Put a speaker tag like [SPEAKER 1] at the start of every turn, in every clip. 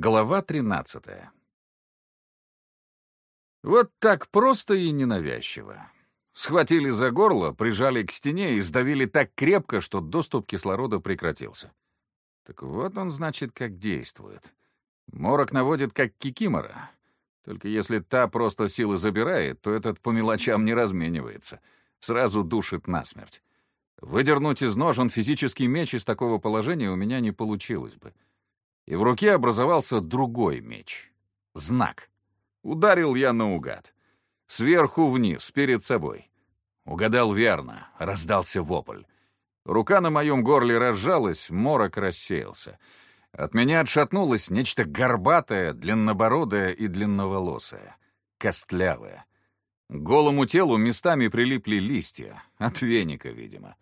[SPEAKER 1] Глава 13. Вот так просто и ненавязчиво. Схватили за горло, прижали к стене и сдавили так крепко, что доступ кислорода прекратился. Так вот он, значит, как действует. Морок наводит, как кикимора. Только если та просто силы забирает, то этот по мелочам не разменивается. Сразу душит насмерть. Выдернуть из ножен физический меч из такого положения у меня не получилось бы и в руке образовался другой меч. Знак. Ударил я наугад. Сверху вниз, перед собой. Угадал верно, раздался вопль. Рука на моем горле разжалась, морок рассеялся. От меня отшатнулось нечто горбатое, длиннобородое и длинноволосое, костлявое. К голому телу местами прилипли листья, от веника, видимо.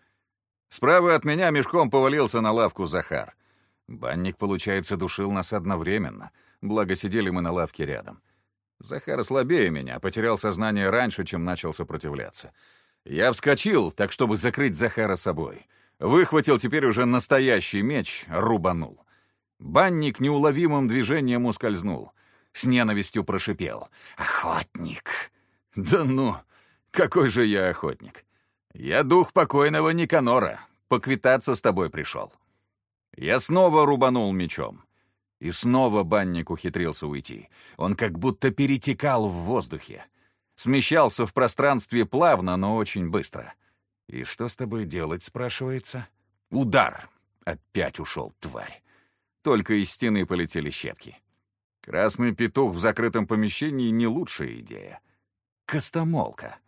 [SPEAKER 1] Справа от меня мешком повалился на лавку Захар — Банник, получается, душил нас одновременно, благо сидели мы на лавке рядом. Захар слабее меня, потерял сознание раньше, чем начал сопротивляться. Я вскочил, так чтобы закрыть Захара собой. Выхватил теперь уже настоящий меч, рубанул. Банник неуловимым движением ускользнул. С ненавистью прошипел. «Охотник!» «Да ну! Какой же я охотник! Я дух покойного Никанора. Поквитаться с тобой пришел». Я снова рубанул мечом. И снова банник ухитрился уйти. Он как будто перетекал в воздухе. Смещался в пространстве плавно, но очень быстро. «И что с тобой делать?» — спрашивается. «Удар!» — опять ушел, тварь. Только из стены полетели щепки. Красный петух в закрытом помещении — не лучшая идея. Костомолка.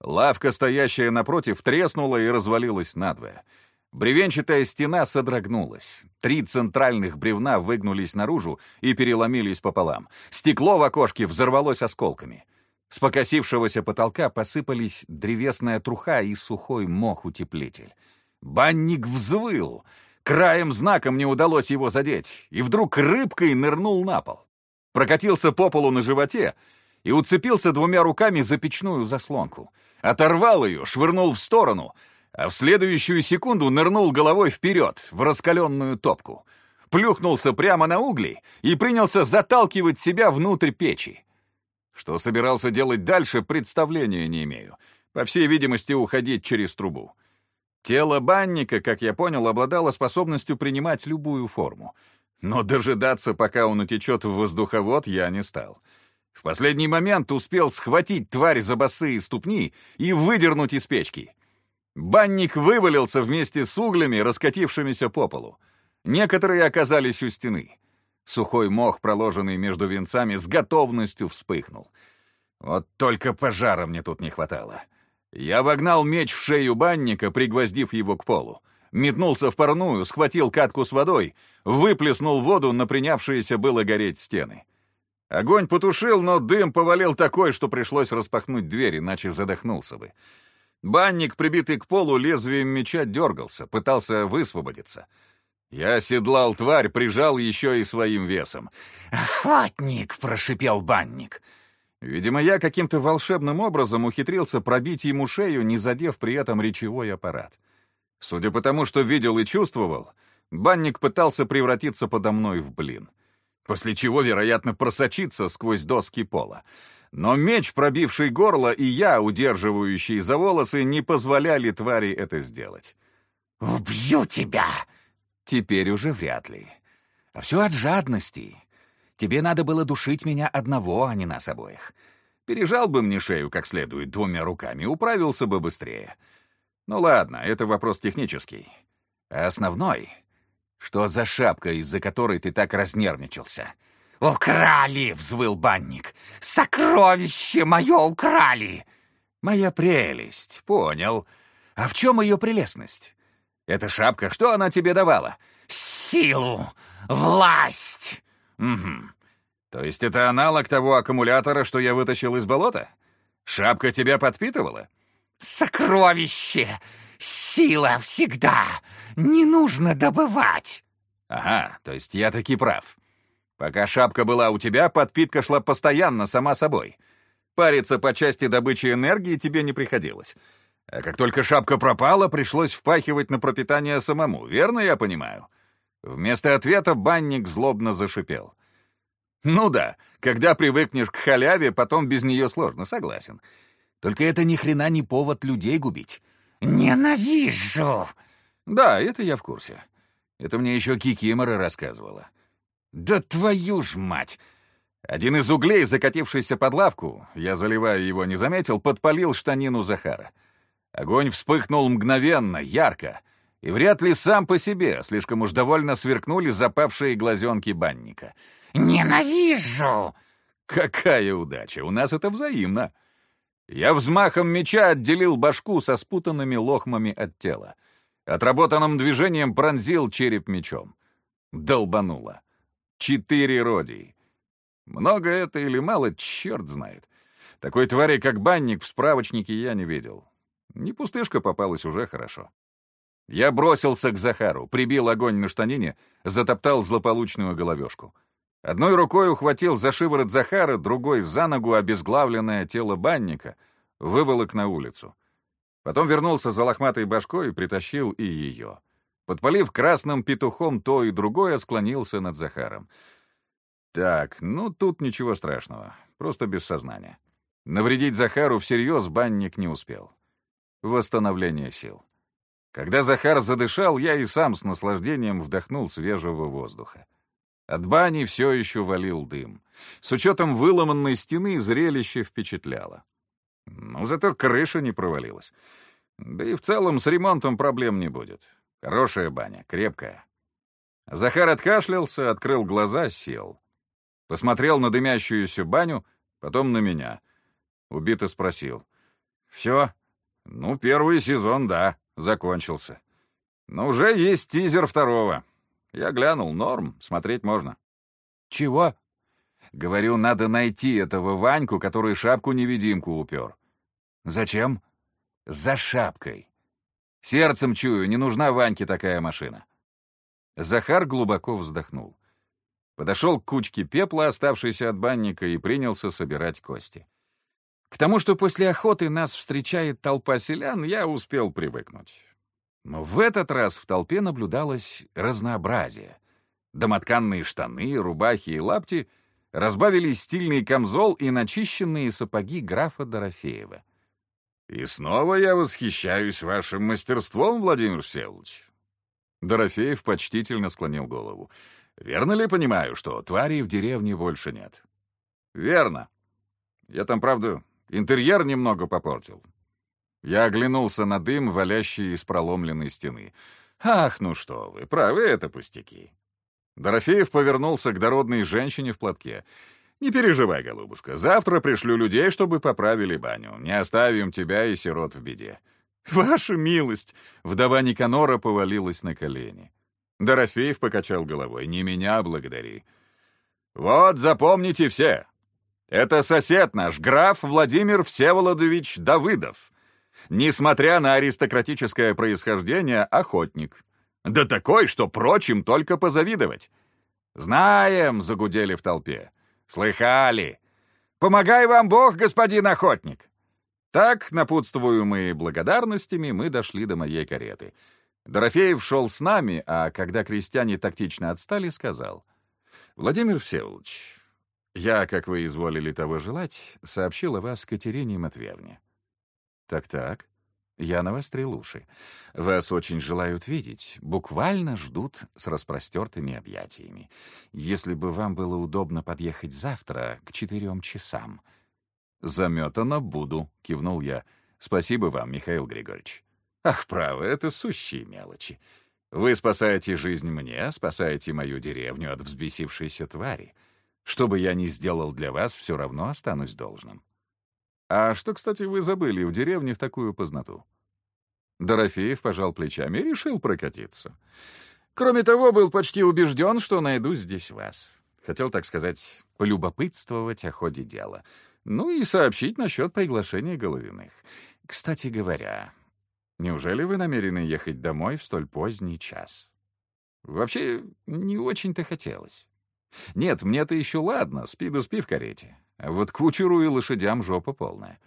[SPEAKER 1] Лавка, стоящая напротив, треснула и развалилась надвое — Бревенчатая стена содрогнулась. Три центральных бревна выгнулись наружу и переломились пополам. Стекло в окошке взорвалось осколками. С покосившегося потолка посыпались древесная труха и сухой мох-утеплитель. Банник взвыл. Краем знаком не удалось его задеть, и вдруг рыбкой нырнул на пол. Прокатился по полу на животе и уцепился двумя руками за печную заслонку. Оторвал ее, швырнул в сторону — а в следующую секунду нырнул головой вперед, в раскаленную топку. Плюхнулся прямо на угли и принялся заталкивать себя внутрь печи. Что собирался делать дальше, представления не имею. По всей видимости, уходить через трубу. Тело банника, как я понял, обладало способностью принимать любую форму. Но дожидаться, пока он утечет в воздуховод, я не стал. В последний момент успел схватить тварь за босые ступни и выдернуть из печки — Банник вывалился вместе с углями, раскатившимися по полу. Некоторые оказались у стены. Сухой мох, проложенный между венцами, с готовностью вспыхнул. Вот только пожара мне тут не хватало. Я вогнал меч в шею банника, пригвоздив его к полу. Метнулся в парную, схватил катку с водой, выплеснул воду на принявшиеся было гореть стены. Огонь потушил, но дым повалил такой, что пришлось распахнуть дверь, иначе задохнулся бы. Банник, прибитый к полу лезвием меча, дергался, пытался высвободиться. Я оседлал тварь, прижал еще и своим весом.
[SPEAKER 2] «Охотник!» — прошипел банник.
[SPEAKER 1] Видимо, я каким-то волшебным образом ухитрился пробить ему шею, не задев при этом речевой аппарат. Судя по тому, что видел и чувствовал, банник пытался превратиться подо мной в блин. После чего, вероятно, просочиться сквозь доски пола. Но меч, пробивший горло, и я, удерживающий за волосы, не позволяли твари это сделать.
[SPEAKER 2] «Убью тебя!»
[SPEAKER 1] Теперь уже вряд ли. А все от жадности. Тебе надо было душить меня одного, а не нас обоих. Пережал бы мне шею как следует двумя руками, управился бы быстрее. Ну ладно, это вопрос технический. А основной? Что за шапка, из-за которой ты так разнервничался?»
[SPEAKER 2] «Украли!» — взвыл банник. «Сокровище мое украли!»
[SPEAKER 1] «Моя прелесть, понял. А в чем ее прелестность? Эта шапка, что она тебе давала?»
[SPEAKER 2] «Силу! Власть!»
[SPEAKER 1] «Угу. То есть это аналог того аккумулятора, что я вытащил из болота? Шапка тебя подпитывала?»
[SPEAKER 2] «Сокровище! Сила всегда! Не нужно добывать!»
[SPEAKER 1] «Ага, то есть я таки прав. Пока шапка была у тебя, подпитка шла постоянно, сама собой. Париться по части добычи энергии тебе не приходилось. А как только шапка пропала, пришлось впахивать на пропитание самому, верно я понимаю?» Вместо ответа банник злобно зашипел. Ну да, когда привыкнешь к халяве, потом без нее сложно, согласен. Только это ни хрена не повод людей губить.
[SPEAKER 2] Ненавижу!
[SPEAKER 1] Да, это я в курсе. Это мне еще Кикимора рассказывала. Да твою ж мать! Один из углей, закатившийся под лавку, я, заливая его, не заметил, подпалил штанину Захара. Огонь вспыхнул мгновенно, ярко, и вряд ли сам по себе, слишком уж довольно сверкнули запавшие глазенки банника.
[SPEAKER 2] «Ненавижу!»
[SPEAKER 1] Какая удача! У нас это взаимно. Я взмахом меча отделил башку со спутанными лохмами от тела. Отработанным движением пронзил череп мечом. Долбануло. Четыре родий. Много это или мало, черт знает. Такой твари, как банник, в справочнике я не видел. Не пустышка попалась уже хорошо. Я бросился к Захару, прибил огонь на штанине, затоптал злополучную головешку. Одной рукой ухватил за шиворот Захара, другой — за ногу обезглавленное тело банника, выволок на улицу. Потом вернулся за лохматой башкой и притащил и ее. Подпалив красным петухом то и другое, склонился над Захаром — так, ну тут ничего страшного, просто без сознания. Навредить Захару всерьез банник не успел. Восстановление сил. Когда Захар задышал, я и сам с наслаждением вдохнул свежего воздуха. От бани все еще валил дым. С учетом выломанной стены зрелище впечатляло. Ну, зато крыша не провалилась. Да и в целом с ремонтом проблем не будет. Хорошая баня, крепкая. Захар откашлялся, открыл глаза, сел. Посмотрел на дымящуюся баню, потом на меня. Убито спросил. «Все? Ну, первый сезон, да, закончился. Но уже есть тизер второго. Я глянул, норм, смотреть можно». «Чего?» «Говорю, надо найти этого Ваньку, который шапку-невидимку упер». «Зачем?» «За шапкой. Сердцем чую, не нужна Ваньке такая машина». Захар глубоко вздохнул. Подошел к кучке пепла, оставшейся от банника, и принялся собирать кости. К тому, что после охоты нас встречает толпа селян, я успел привыкнуть. Но в этот раз в толпе наблюдалось разнообразие. Домотканные штаны, рубахи и лапти разбавили стильный камзол и начищенные сапоги графа Дорофеева. «И снова я восхищаюсь вашим мастерством, Владимир Всеволодович». Дорофеев почтительно склонил голову. Верно ли понимаю, что тварей в деревне больше нет? Верно. Я там, правда, интерьер немного попортил. Я оглянулся на дым, валящий из проломленной стены. Ах, ну что вы, правы, это пустяки. Дорофеев повернулся к дородной женщине в платке. «Не переживай, голубушка, завтра пришлю людей, чтобы поправили баню. Не оставим тебя и сирот в беде». «Ваша милость!» — вдова Никанора повалилась на колени. Дорофеев покачал головой. «Не меня благодари. Вот, запомните все. Это сосед наш, граф Владимир Всеволодович Давыдов. Несмотря на аристократическое происхождение, охотник. Да такой, что прочим только позавидовать. «Знаем!» — загудели в толпе. «Слыхали! Помогай вам Бог, господин охотник!» Так, напутствуемые благодарностями, мы дошли до моей кареты — Дорофеев шел с нами, а когда крестьяне тактично отстали, сказал. «Владимир Всеволодович, я, как вы изволили того желать, сообщил о вас Катерине Матвеевне». «Так-так, я навострил уши. Вас очень желают видеть, буквально ждут с распростертыми объятиями. Если бы вам было удобно подъехать завтра к четырем часам». «Заметано буду», — кивнул я. «Спасибо вам, Михаил Григорьевич». Ах, право, это сущие мелочи. Вы спасаете жизнь мне, спасаете мою деревню от взбесившейся твари. Что бы я ни сделал для вас, все равно останусь должным. А что, кстати, вы забыли в деревне в такую познату? Дорофеев пожал плечами и решил прокатиться. Кроме того, был почти убежден, что найду здесь вас. Хотел, так сказать, полюбопытствовать о ходе дела. Ну и сообщить насчет приглашения Головиных. Кстати говоря, Неужели вы намерены ехать домой в столь поздний час? Вообще, не очень-то хотелось. Нет, мне-то еще ладно, спи да спи в карете. А вот кучеру и лошадям жопа полная.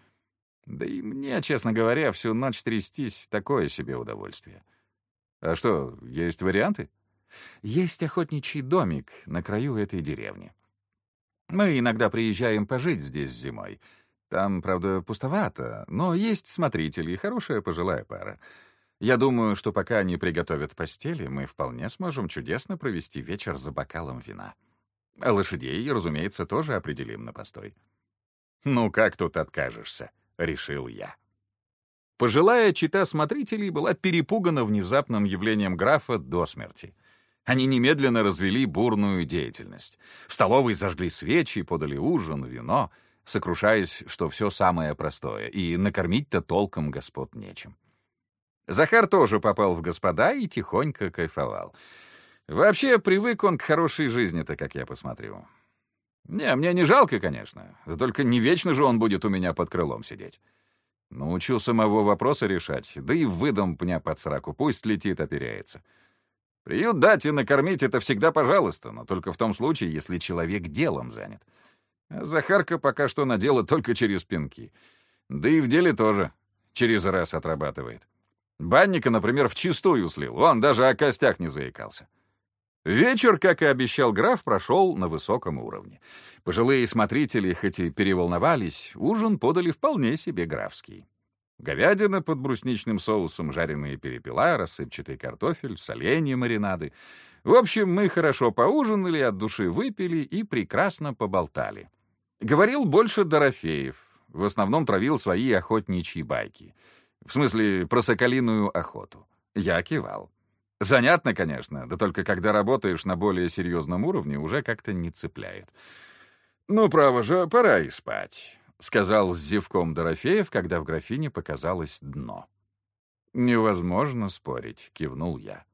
[SPEAKER 1] Да и мне, честно говоря, всю ночь трястись — такое себе удовольствие. А что, есть варианты? Есть охотничий домик на краю этой деревни. Мы иногда приезжаем пожить здесь зимой. Там, правда, пустовато, но есть смотрители и хорошая пожилая пара. Я думаю, что пока они приготовят постели, мы вполне сможем чудесно провести вечер за бокалом вина. А лошадей, разумеется, тоже определим на постой. «Ну как тут откажешься?» — решил я. Пожилая чита смотрителей была перепугана внезапным явлением графа до смерти. Они немедленно развели бурную деятельность. В столовой зажгли свечи, подали ужин, вино, сокрушаясь, что все самое простое, и накормить-то толком господ нечем. Захар тоже попал в господа и тихонько кайфовал. Вообще, привык он к хорошей жизни-то, как я посмотрю. Не, мне не жалко, конечно. Да только не вечно же он будет у меня под крылом сидеть. Научу самого вопроса решать, да и выдам пня под сраку, пусть летит, оперяется. Приют дать и накормить — это всегда пожалуйста, но только в том случае, если человек делом занят. А Захарка пока что на дело только через пинки. Да и в деле тоже через раз отрабатывает. Банника, например, в чистую слил, он даже о костях не заикался. Вечер, как и обещал граф, прошел на высоком уровне. Пожилые смотрители, хоть и переволновались, ужин подали вполне себе графский. Говядина под брусничным соусом, жареные перепела, рассыпчатый картофель, соленья маринады. В общем, мы хорошо поужинали, от души выпили и прекрасно поболтали. Говорил больше Дорофеев, в основном травил свои охотничьи байки. В смысле, про соколиную охоту. Я кивал. Занятно, конечно, да только когда работаешь на более серьезном уровне, уже как-то не цепляет. «Ну, право же, пора и спать», — сказал с зевком Дорофеев, когда в графине показалось дно. «Невозможно спорить», — кивнул я.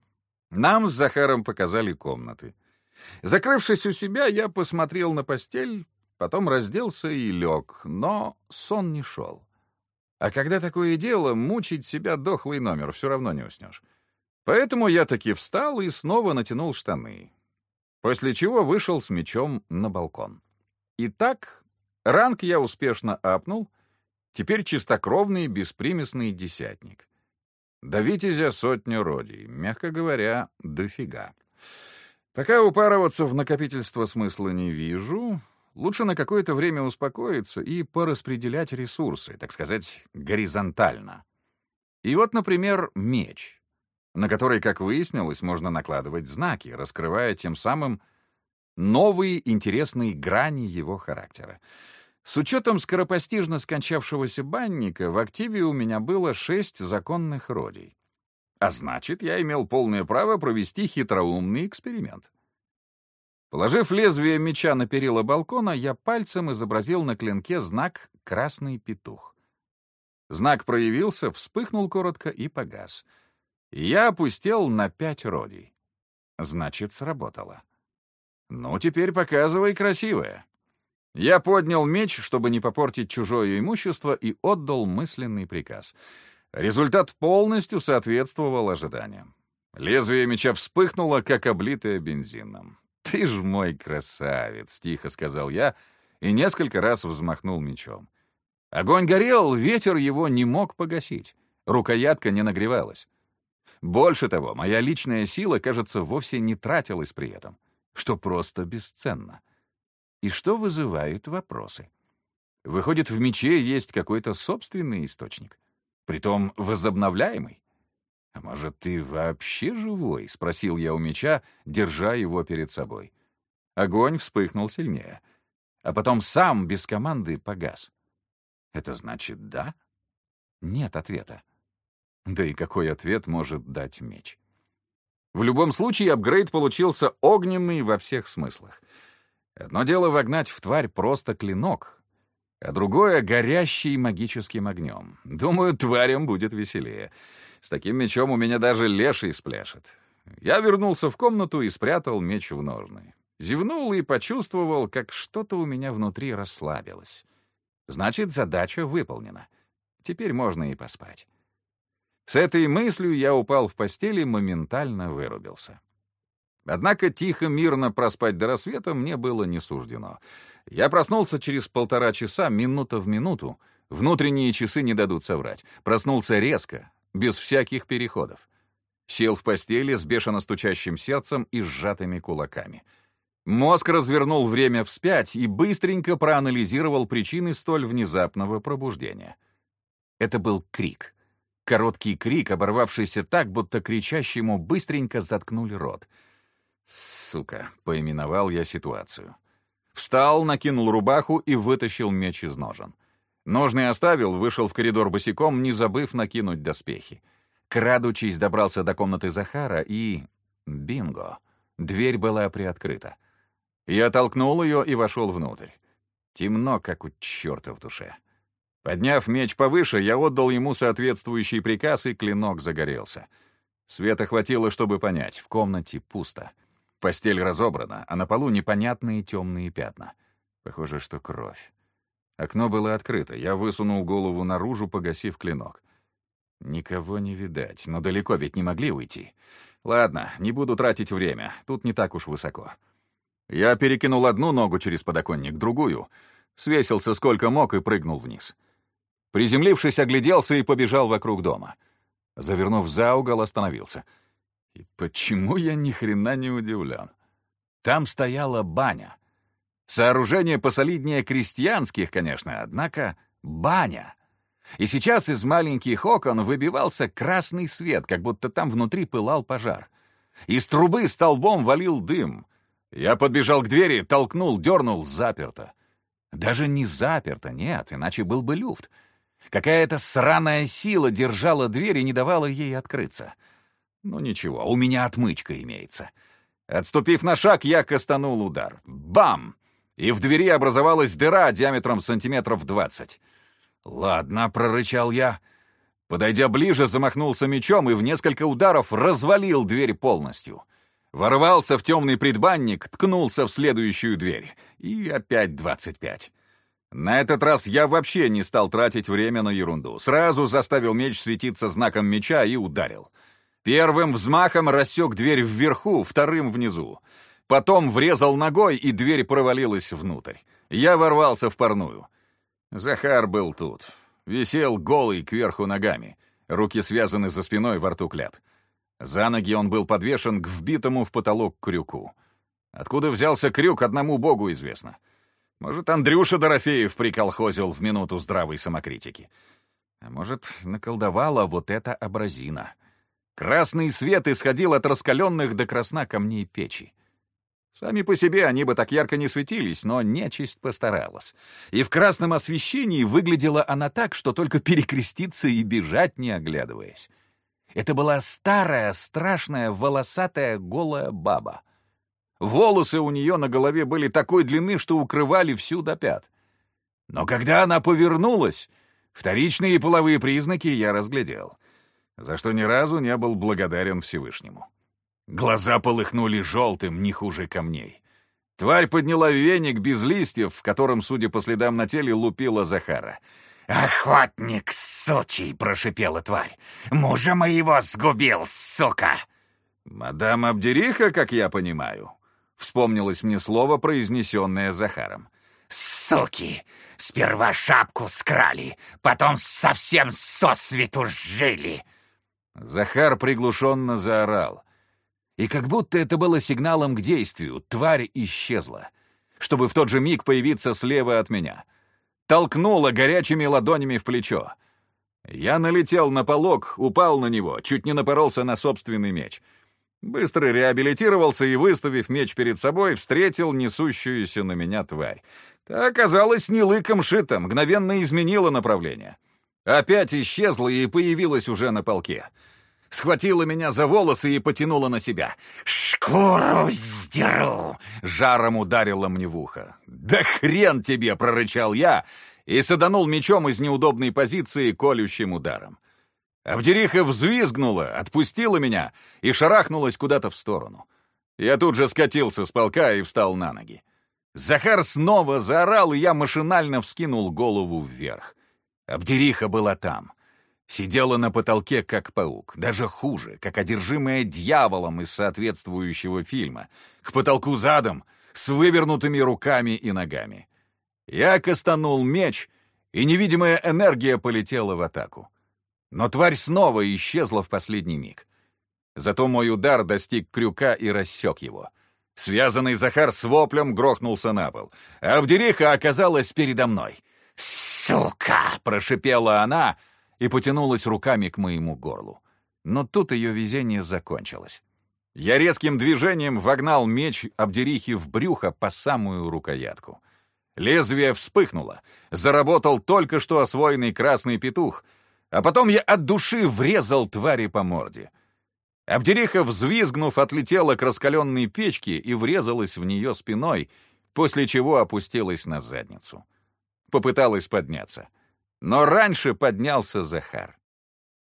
[SPEAKER 1] Нам с Захаром показали комнаты. Закрывшись у себя, я посмотрел на постель, потом разделся и лег, но сон не шел. А когда такое дело, мучить себя дохлый номер все равно не уснешь. Поэтому я таки встал и снова натянул штаны, после чего вышел с мечом на балкон. Итак, ранг я успешно апнул, теперь чистокровный беспримесный десятник. До витязя сотню родий, мягко говоря, дофига. Пока упарываться в накопительство смысла не вижу, лучше на какое-то время успокоиться и пораспределять ресурсы, так сказать, горизонтально. И вот, например, меч — на который, как выяснилось, можно накладывать знаки, раскрывая тем самым новые интересные грани его характера. С учетом скоропостижно скончавшегося банника, в активе у меня было шесть законных родий. А значит, я имел полное право провести хитроумный эксперимент. Положив лезвие меча на перила балкона, я пальцем изобразил на клинке знак «Красный петух». Знак проявился, вспыхнул коротко и погас — я опустел на пять родий. Значит, сработало. Ну, теперь показывай красивое. Я поднял меч, чтобы не попортить чужое имущество, и отдал мысленный приказ. Результат полностью соответствовал ожиданиям. Лезвие меча вспыхнуло, как облитое бензином. «Ты ж мой красавец!» — тихо сказал я и несколько раз взмахнул мечом. Огонь горел, ветер его не мог погасить. Рукоятка не нагревалась. Больше того, моя личная сила, кажется, вовсе не тратилась при этом, что просто бесценно. И что вызывает вопросы. Выходит, в мече есть какой-то собственный источник, притом возобновляемый. «А может, ты вообще живой?» — спросил я у меча, держа его перед собой. Огонь вспыхнул сильнее, а потом сам, без команды, погас. «Это значит да?» Нет ответа. Да и какой ответ может дать меч? В любом случае, апгрейд получился огненный во всех смыслах. Одно дело вогнать в тварь просто клинок, а другое — горящий магическим огнем. Думаю, тварям будет веселее. С таким мечом у меня даже леший спляшет. Я вернулся в комнату и спрятал меч в ножны. Зевнул и почувствовал, как что-то у меня внутри расслабилось. Значит, задача выполнена. Теперь можно и поспать. С этой мыслью я упал в постели и моментально вырубился. Однако тихо, мирно проспать до рассвета мне было не суждено. Я проснулся через полтора часа, минута в минуту. Внутренние часы не дадут соврать. Проснулся резко, без всяких переходов. Сел в постели с бешено стучащим сердцем и сжатыми кулаками. Мозг развернул время вспять и быстренько проанализировал причины столь внезапного пробуждения. Это был крик. Короткий крик, оборвавшийся так, будто кричащему быстренько заткнули рот. «Сука», — поименовал я ситуацию. Встал, накинул рубаху и вытащил меч из ножен. Ножны оставил, вышел в коридор босиком, не забыв накинуть доспехи. Крадучись, добрался до комнаты Захара и... Бинго! Дверь была приоткрыта. Я толкнул ее и вошел внутрь. Темно, как у черта в душе. Подняв меч повыше, я отдал ему соответствующий приказ, и клинок загорелся. Света хватило, чтобы понять, в комнате пусто. Постель разобрана, а на полу непонятные темные пятна. Похоже, что кровь. Окно было открыто, я высунул голову наружу, погасив клинок. Никого не видать, но далеко ведь не могли уйти. Ладно, не буду тратить время, тут не так уж высоко. Я перекинул одну ногу через подоконник, другую, свесился сколько мог и прыгнул вниз. Приземлившись, огляделся и побежал вокруг дома. Завернув за угол, остановился — и почему я ни хрена не удивлен? Там стояла баня. Сооружение посолиднее крестьянских, конечно, однако баня. И сейчас из маленьких окон выбивался красный свет, как будто там внутри пылал пожар. Из трубы столбом валил дым. Я подбежал к двери, толкнул, дернул, заперто. Даже не заперто, нет, иначе был бы люфт. Какая-то сраная сила держала дверь и не давала ей открыться. Ну ничего, у меня отмычка имеется. Отступив на шаг, я кастанул удар. Бам! И в двери образовалась дыра диаметром сантиметров двадцать. «Ладно», — прорычал я. Подойдя ближе, замахнулся мечом и в несколько ударов развалил дверь полностью. Ворвался в темный предбанник, ткнулся в следующую дверь. И опять двадцать пять. На этот раз я вообще не стал тратить время на ерунду. Сразу заставил меч светиться знаком меча и ударил. Первым взмахом рассек дверь вверху, вторым внизу. Потом врезал ногой, и дверь провалилась внутрь. Я ворвался в парную. Захар был тут. Висел голый кверху ногами. Руки связаны за спиной, во рту кляп. За ноги он был подвешен к вбитому в потолок крюку. Откуда взялся крюк, одному богу известно. Может, Андрюша Дорофеев приколхозил в минуту здравой самокритики. А может, наколдовала вот эта абразина. Красный свет исходил от раскаленных до красна камней печи. Сами по себе они бы так ярко не светились, но нечисть постаралась. И в красном освещении выглядела она так, что только перекреститься и бежать, не оглядываясь. Это была старая, страшная, волосатая, голая баба. Волосы у нее на голове были такой длины, что укрывали всю до пят. Но когда она повернулась, вторичные половые признаки я разглядел за что ни разу не был благодарен Всевышнему. Глаза полыхнули желтым, не хуже камней. Тварь подняла веник без листьев, в котором, судя по следам на теле, лупила Захара.
[SPEAKER 2] «Охотник, сучий!» — прошипела тварь. «Мужа моего сгубил, сука!»
[SPEAKER 1] «Мадам Абдериха, как я понимаю», — вспомнилось мне слово, произнесенное Захаром.
[SPEAKER 2] «Суки! Сперва шапку скрали, потом совсем сосвету жили!»
[SPEAKER 1] Захар приглушенно заорал. И как будто это было сигналом к действию, тварь исчезла, чтобы в тот же миг появиться слева от меня. Толкнула горячими ладонями в плечо. Я налетел на полог, упал на него, чуть не напоролся на собственный меч. Быстро реабилитировался и, выставив меч перед собой, встретил несущуюся на меня тварь. Та оказалась не лыком шита, мгновенно изменила направление. Опять исчезла и появилась уже на полке. Схватила меня за волосы и потянула на себя.
[SPEAKER 2] «Шкуру сдеру!»
[SPEAKER 1] Жаром ударила мне в ухо. «Да хрен тебе!» — прорычал я и саданул мечом из неудобной позиции колющим ударом. Абдериха взвизгнула, отпустила меня и шарахнулась куда-то в сторону. Я тут же скатился с полка и встал на ноги. Захар снова заорал, и я машинально вскинул голову вверх. Абдериха была там. Сидела на потолке, как паук. Даже хуже, как одержимая дьяволом из соответствующего фильма. К потолку задом, с вывернутыми руками и ногами. Я кастанул меч, и невидимая энергия полетела в атаку. Но тварь снова исчезла в последний миг. Зато мой удар достиг крюка и рассек его. Связанный Захар с воплем грохнулся на пол. Абдериха оказалась передо мной.
[SPEAKER 2] «Сука!»
[SPEAKER 1] — прошипела она и потянулась руками к моему горлу. Но тут ее везение закончилось. Я резким движением вогнал меч Абдерихи в брюхо по самую рукоятку. Лезвие вспыхнуло, заработал только что освоенный красный петух, а потом я от души врезал твари по морде. Абдериха, взвизгнув, отлетела к раскаленной печке и врезалась в нее спиной, после чего опустилась на задницу. Попыталась подняться. Но раньше поднялся Захар.